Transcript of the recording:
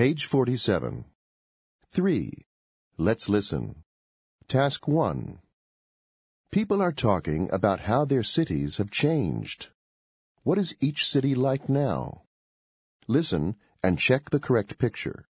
Page 47. 3. Let's listen. Task 1. People are talking about how their cities have changed. What is each city like now? Listen and check the correct picture.